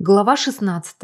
Глава 16.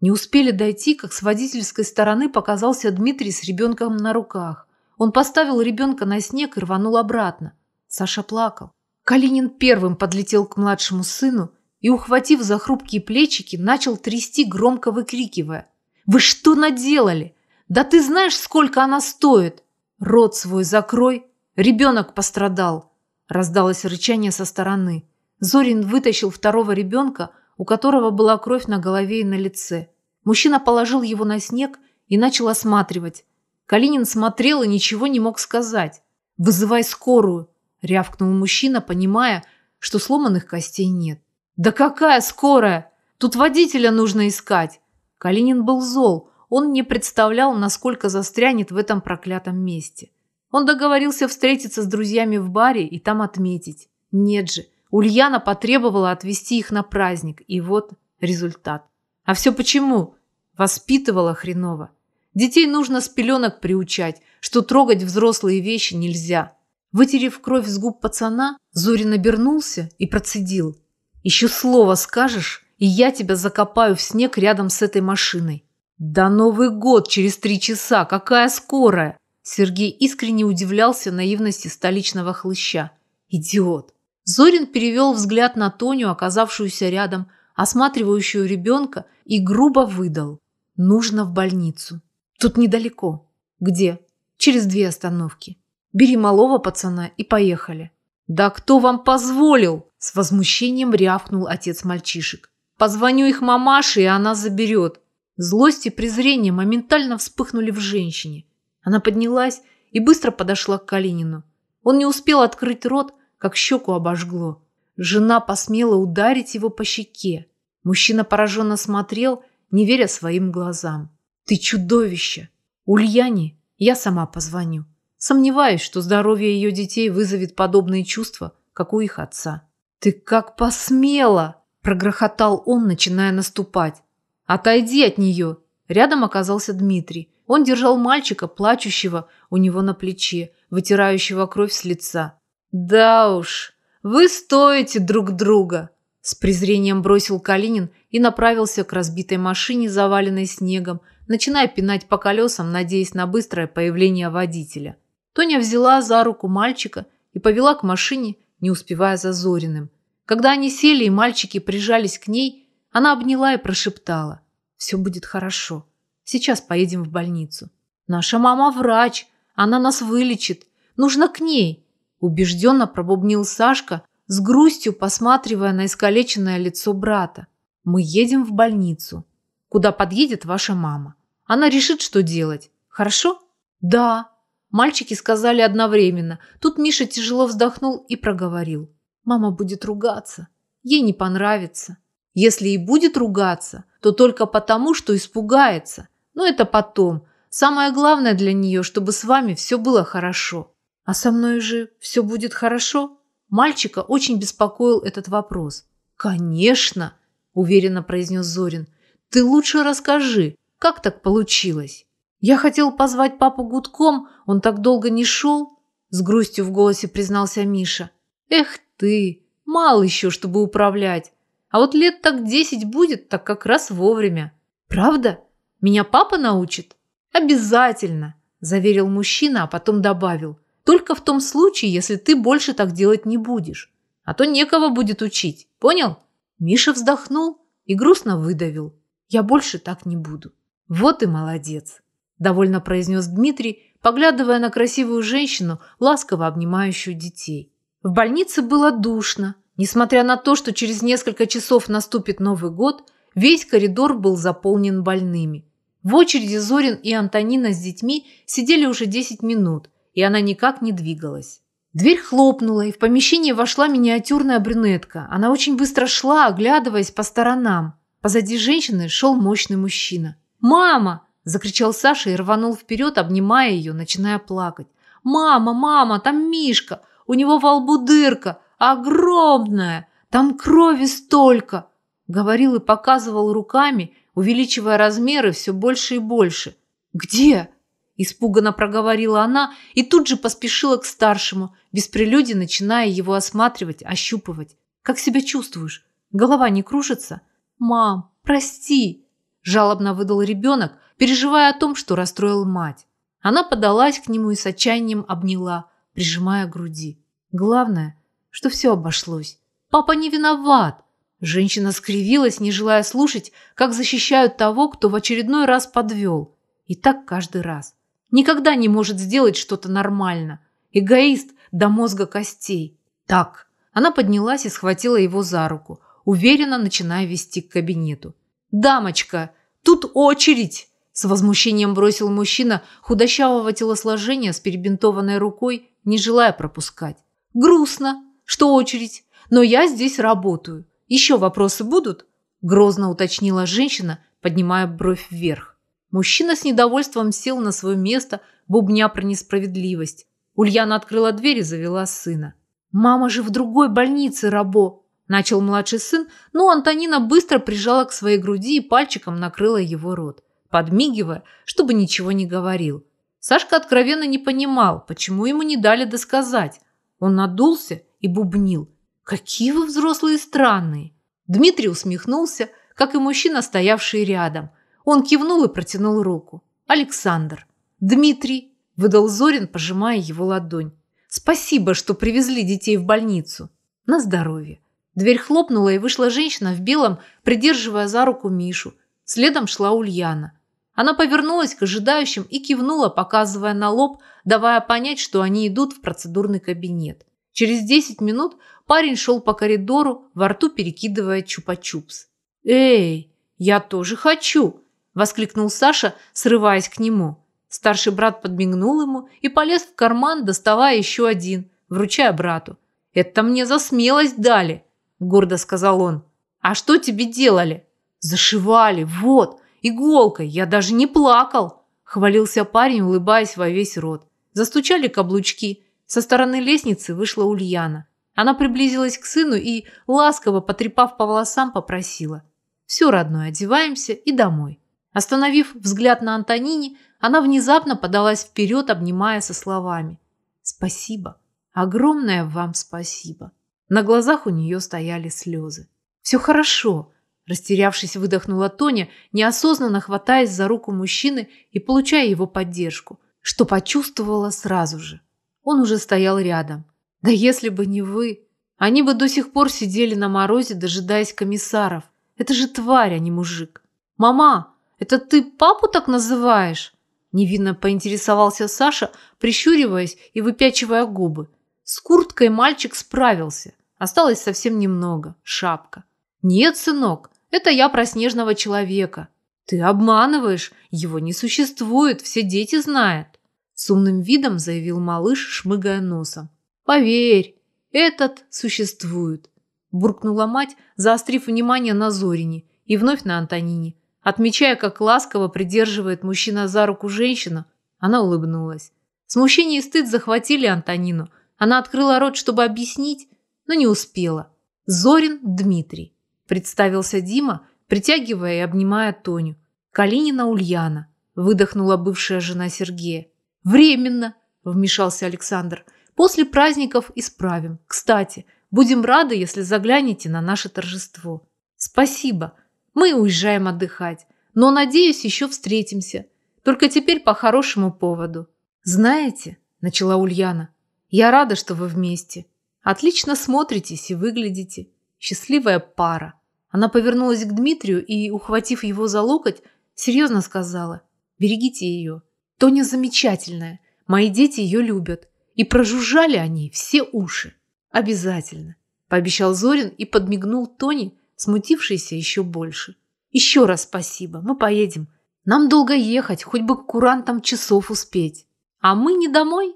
Не успели дойти, как с водительской стороны показался Дмитрий с ребенком на руках. Он поставил ребенка на снег и рванул обратно. Саша плакал. Калинин первым подлетел к младшему сыну и, ухватив за хрупкие плечики, начал трясти, громко выкрикивая. «Вы что наделали? Да ты знаешь, сколько она стоит? Рот свой закрой, ребенок пострадал!» Раздалось рычание со стороны. Зорин вытащил второго ребенка, у которого была кровь на голове и на лице. Мужчина положил его на снег и начал осматривать. Калинин смотрел и ничего не мог сказать. «Вызывай скорую!» – рявкнул мужчина, понимая, что сломанных костей нет. «Да какая скорая? Тут водителя нужно искать!» Калинин был зол. Он не представлял, насколько застрянет в этом проклятом месте. Он договорился встретиться с друзьями в баре и там отметить. Нет же, Ульяна потребовала отвезти их на праздник, и вот результат. А все почему? Воспитывала хреново. Детей нужно с пеленок приучать, что трогать взрослые вещи нельзя. Вытерев кровь с губ пацана, Зорин обернулся и процедил. «Еще слово скажешь, и я тебя закопаю в снег рядом с этой машиной». «Да Новый год через три часа! Какая скорая!» Сергей искренне удивлялся наивности столичного хлыща. «Идиот! Зорин перевел взгляд на Тоню, оказавшуюся рядом, осматривающую ребенка, и грубо выдал. «Нужно в больницу. Тут недалеко. Где? Через две остановки. Бери малого пацана и поехали». «Да кто вам позволил?» – с возмущением рявкнул отец мальчишек. «Позвоню их мамаше, и она заберет». Злость и презрение моментально вспыхнули в женщине. Она поднялась и быстро подошла к Калинину. Он не успел открыть рот, как щеку обожгло. Жена посмела ударить его по щеке. Мужчина пораженно смотрел, не веря своим глазам. «Ты чудовище! Ульяне я сама позвоню. Сомневаюсь, что здоровье ее детей вызовет подобные чувства, как у их отца». «Ты как посмела!» – прогрохотал он, начиная наступать. «Отойди от нее!» Рядом оказался Дмитрий. Он держал мальчика, плачущего у него на плече, вытирающего кровь с лица. «Да уж, вы стоите друг друга!» С презрением бросил Калинин и направился к разбитой машине, заваленной снегом, начиная пинать по колесам, надеясь на быстрое появление водителя. Тоня взяла за руку мальчика и повела к машине, не успевая за Зориным. Когда они сели и мальчики прижались к ней, она обняла и прошептала. «Все будет хорошо. Сейчас поедем в больницу. Наша мама врач, она нас вылечит. Нужно к ней убежденно пробубнил Сашка, с грустью посматривая на искалеченное лицо брата. «Мы едем в больницу. Куда подъедет ваша мама? Она решит, что делать. Хорошо?» «Да». Мальчики сказали одновременно. Тут Миша тяжело вздохнул и проговорил. «Мама будет ругаться. Ей не понравится. Если и будет ругаться, то только потому, что испугается. Но это потом. Самое главное для нее, чтобы с вами все было хорошо». «А со мной же все будет хорошо?» Мальчика очень беспокоил этот вопрос. «Конечно!» – уверенно произнес Зорин. «Ты лучше расскажи, как так получилось?» «Я хотел позвать папу гудком, он так долго не шел», – с грустью в голосе признался Миша. «Эх ты, мало еще, чтобы управлять. А вот лет так десять будет, так как раз вовремя. Правда? Меня папа научит?» «Обязательно», – заверил мужчина, а потом добавил – только в том случае, если ты больше так делать не будешь. А то некого будет учить. Понял? Миша вздохнул и грустно выдавил. Я больше так не буду. Вот и молодец. Довольно произнес Дмитрий, поглядывая на красивую женщину, ласково обнимающую детей. В больнице было душно. Несмотря на то, что через несколько часов наступит Новый год, весь коридор был заполнен больными. В очереди Зорин и Антонина с детьми сидели уже 10 минут, и она никак не двигалась. Дверь хлопнула, и в помещение вошла миниатюрная брюнетка. Она очень быстро шла, оглядываясь по сторонам. Позади женщины шел мощный мужчина. «Мама!» – закричал Саша и рванул вперед, обнимая ее, начиная плакать. «Мама, мама, там Мишка! У него во лбу дырка! Огромная! Там крови столько!» Говорил и показывал руками, увеличивая размеры все больше и больше. «Где?» Испуганно проговорила она и тут же поспешила к старшему, без прелюдии начиная его осматривать, ощупывать. «Как себя чувствуешь? Голова не кружится? Мам, прости!» Жалобно выдал ребенок, переживая о том, что расстроил мать. Она подалась к нему и с отчаянием обняла, прижимая груди. Главное, что все обошлось. Папа не виноват. Женщина скривилась, не желая слушать, как защищают того, кто в очередной раз подвел. И так каждый раз. Никогда не может сделать что-то нормально. Эгоист до мозга костей. Так. Она поднялась и схватила его за руку, уверенно начиная вести к кабинету. «Дамочка, тут очередь!» С возмущением бросил мужчина худощавого телосложения с перебинтованной рукой, не желая пропускать. «Грустно, что очередь, но я здесь работаю. Еще вопросы будут?» Грозно уточнила женщина, поднимая бровь вверх. Мужчина с недовольством сел на свое место, бубня про несправедливость. Ульяна открыла дверь и завела сына. «Мама же в другой больнице, Рабо!» Начал младший сын, но Антонина быстро прижала к своей груди и пальчиком накрыла его рот, подмигивая, чтобы ничего не говорил. Сашка откровенно не понимал, почему ему не дали досказать. Он надулся и бубнил. «Какие вы взрослые странные!» Дмитрий усмехнулся, как и мужчина, стоявший рядом. Он кивнул и протянул руку. «Александр». «Дмитрий», – выдал Зорин, пожимая его ладонь. «Спасибо, что привезли детей в больницу. На здоровье». Дверь хлопнула, и вышла женщина в белом, придерживая за руку Мишу. Следом шла Ульяна. Она повернулась к ожидающим и кивнула, показывая на лоб, давая понять, что они идут в процедурный кабинет. Через 10 минут парень шел по коридору, во рту перекидывая чупа-чупс. «Эй, я тоже хочу!» – воскликнул Саша, срываясь к нему. Старший брат подмигнул ему и полез в карман, доставая еще один, вручая брату. «Это мне за смелость дали!» – гордо сказал он. «А что тебе делали?» «Зашивали, вот, иголкой, я даже не плакал!» – хвалился парень, улыбаясь во весь рот. Застучали каблучки, со стороны лестницы вышла Ульяна. Она приблизилась к сыну и, ласково потрепав по волосам, попросила. «Все, родной, одеваемся и домой». Остановив взгляд на Антонине, она внезапно подалась вперед, обнимая со словами. «Спасибо. Огромное вам спасибо». На глазах у нее стояли слезы. «Все хорошо», – растерявшись, выдохнула Тоня, неосознанно хватаясь за руку мужчины и получая его поддержку, что почувствовала сразу же. Он уже стоял рядом. Да если бы не вы, они бы до сих пор сидели на морозе, дожидаясь комиссаров. Это же тварь, а не мужик. Мама, это ты папу так называешь? Невинно поинтересовался Саша, прищуриваясь и выпячивая губы. С курткой мальчик справился. Осталось совсем немного. Шапка. Нет, сынок, это я про снежного человека. Ты обманываешь, его не существует, все дети знают. С умным видом заявил малыш, шмыгая носом. «Поверь, этот существует», – буркнула мать, заострив внимание на Зорине и вновь на Антонине. Отмечая, как ласково придерживает мужчина за руку женщину, она улыбнулась. Смущение и стыд захватили Антонину. Она открыла рот, чтобы объяснить, но не успела. «Зорин Дмитрий», – представился Дима, притягивая и обнимая Тоню. «Калинина Ульяна», – выдохнула бывшая жена Сергея. «Временно», – вмешался Александр. «После праздников исправим. Кстати, будем рады, если заглянете на наше торжество». «Спасибо. Мы уезжаем отдыхать. Но, надеюсь, еще встретимся. Только теперь по хорошему поводу». «Знаете», – начала Ульяна, – «я рада, что вы вместе. Отлично смотритесь и выглядите. Счастливая пара». Она повернулась к Дмитрию и, ухватив его за локоть, серьезно сказала «Берегите ее. Тоня замечательная. Мои дети ее любят. И прожужжали они все уши. Обязательно. Пообещал Зорин и подмигнул Тони, смутившейся еще больше. Еще раз спасибо. Мы поедем. Нам долго ехать, хоть бы к курантам часов успеть. А мы не домой?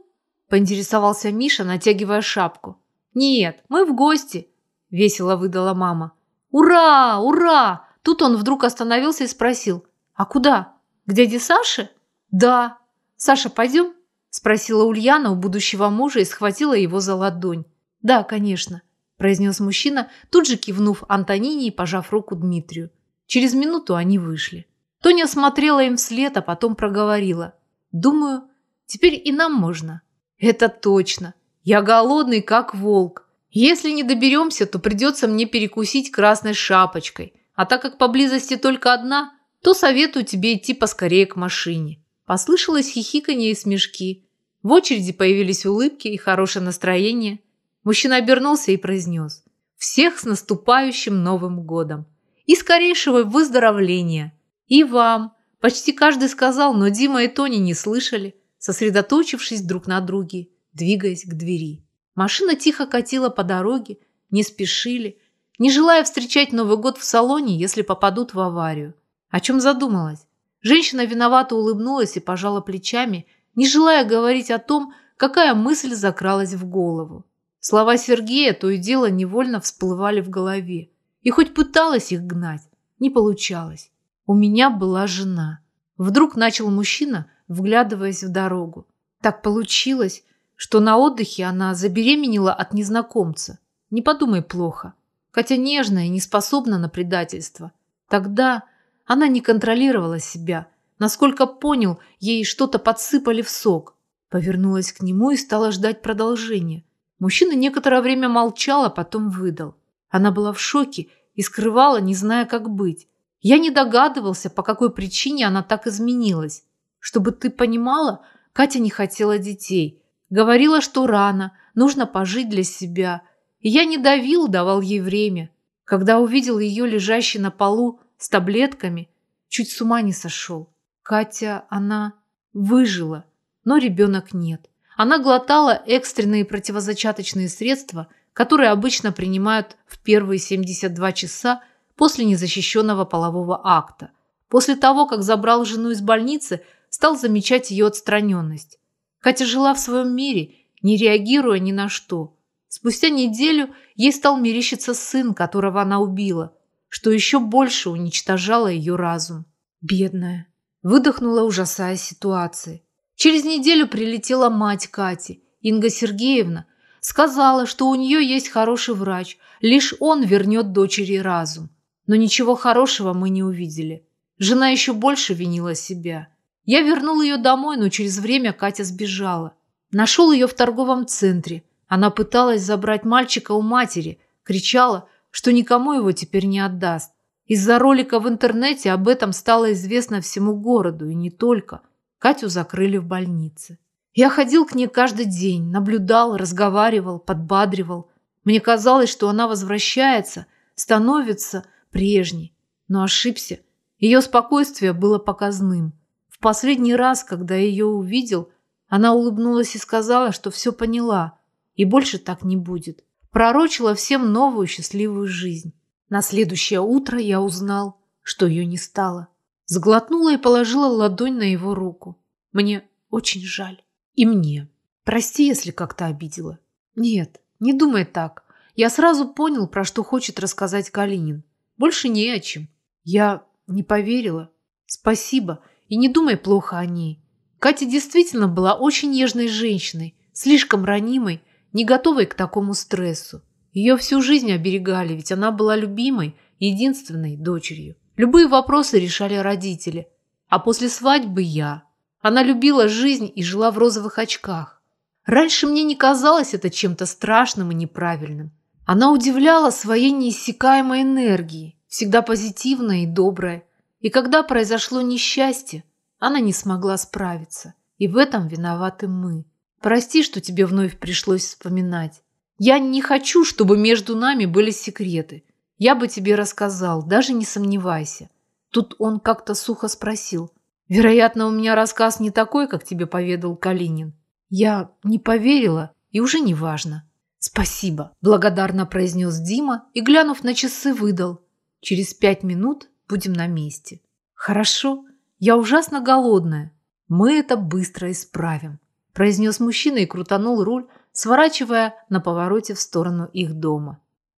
Поинтересовался Миша, натягивая шапку. Нет, мы в гости. Весело выдала мама. Ура! Ура! Тут он вдруг остановился и спросил. А куда? К дяде Саше? «Да. Саша, пойдем?» – спросила Ульяна у будущего мужа и схватила его за ладонь. «Да, конечно», – произнес мужчина, тут же кивнув Антонине и пожав руку Дмитрию. Через минуту они вышли. Тоня смотрела им вслед, а потом проговорила. «Думаю, теперь и нам можно». «Это точно. Я голодный, как волк», Если не доберемся, то придется мне перекусить красной шапочкой. А так как поблизости только одна, то советую тебе идти поскорее к машине. Послышалось хихиканье и смешки. В очереди появились улыбки и хорошее настроение. Мужчина обернулся и произнес «Всех с наступающим Новым годом! И скорейшего выздоровления! И вам!» Почти каждый сказал, но Дима и Тони не слышали, сосредоточившись друг на друге, двигаясь к двери. Машина тихо катила по дороге, не спешили, не желая встречать Новый год в салоне, если попадут в аварию. О чем задумалась? Женщина виновато улыбнулась и пожала плечами, не желая говорить о том, какая мысль закралась в голову. Слова Сергея то и дело невольно всплывали в голове. И хоть пыталась их гнать, не получалось. У меня была жена. Вдруг начал мужчина, вглядываясь в дорогу. Так получилось, что на отдыхе она забеременела от незнакомца. Не подумай плохо. Хотя нежная и не способна на предательство. Тогда она не контролировала себя. Насколько понял, ей что-то подсыпали в сок. Повернулась к нему и стала ждать продолжения. Мужчина некоторое время молчал, а потом выдал. Она была в шоке и скрывала, не зная, как быть. Я не догадывался, по какой причине она так изменилась. Чтобы ты понимала, Катя не хотела детей. Говорила, что рано, нужно пожить для себя. И я не давил, давал ей время. Когда увидел ее лежащей на полу с таблетками, чуть с ума не сошел. Катя, она выжила, но ребенок нет. Она глотала экстренные противозачаточные средства, которые обычно принимают в первые 72 часа после незащищенного полового акта. После того, как забрал жену из больницы, стал замечать ее отстраненность. Катя жила в своем мире, не реагируя ни на что. Спустя неделю ей стал мерещиться сын, которого она убила что еще больше уничтожало ее разум. Бедная. Выдохнула, ужасая ситуации. Через неделю прилетела мать Кати, Инга Сергеевна, сказала, что у нее есть хороший врач, лишь он вернет дочери разум. Но ничего хорошего мы не увидели. Жена еще больше винила себя. Я вернул ее домой, но через время Катя сбежала. Нашел ее в торговом центре. Она пыталась забрать мальчика у матери, кричала, что никому его теперь не отдаст. Из-за ролика в интернете об этом стало известно всему городу, и не только. Катю закрыли в больнице. Я ходил к ней каждый день, наблюдал, разговаривал, подбадривал. Мне казалось, что она возвращается, становится прежней. Но ошибся. Ее спокойствие было показным. В последний раз, когда я ее увидел, она улыбнулась и сказала, что все поняла, и больше так не будет пророчила всем новую счастливую жизнь. На следующее утро я узнал, что ее не стало. Сглотнула и положила ладонь на его руку. Мне очень жаль. И мне. Прости, если как-то обидела. Нет, не думай так. Я сразу понял, про что хочет рассказать Калинин. Больше не о чем. Я не поверила. Спасибо. И не думай плохо о ней. Катя действительно была очень нежной женщиной, слишком ранимой не готовой к такому стрессу. Ее всю жизнь оберегали, ведь она была любимой, единственной дочерью. Любые вопросы решали родители. А после свадьбы я. Она любила жизнь и жила в розовых очках. Раньше мне не казалось это чем-то страшным и неправильным. Она удивляла своей неиссякаемой энергией, всегда позитивная и добрая. И когда произошло несчастье, она не смогла справиться. И в этом виноваты мы. Прости, что тебе вновь пришлось вспоминать. Я не хочу, чтобы между нами были секреты. Я бы тебе рассказал, даже не сомневайся. Тут он как-то сухо спросил. Вероятно, у меня рассказ не такой, как тебе поведал Калинин. Я не поверила, и уже не важно. Спасибо, благодарно произнес Дима и, глянув на часы, выдал. Через пять минут будем на месте. Хорошо, я ужасно голодная. Мы это быстро исправим произнес мужчина и крутанул руль, сворачивая на повороте в сторону их дома.